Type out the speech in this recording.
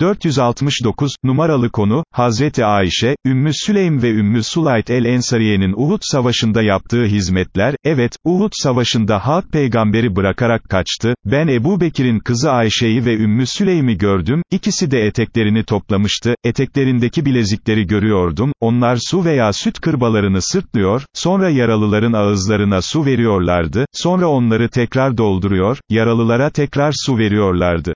469, numaralı konu, Hazreti Ayşe, Ümmü Süleym ve Ümmü Sulayt el-Ensariye'nin Uhud Savaşı'nda yaptığı hizmetler, evet, Uhud Savaşı'nda halk peygamberi bırakarak kaçtı, ben Ebu Bekir'in kızı Ayşe'yi ve Ümmü Süleym'i gördüm, ikisi de eteklerini toplamıştı, eteklerindeki bilezikleri görüyordum, onlar su veya süt kırbalarını sırtlıyor, sonra yaralıların ağızlarına su veriyorlardı, sonra onları tekrar dolduruyor, yaralılara tekrar su veriyorlardı.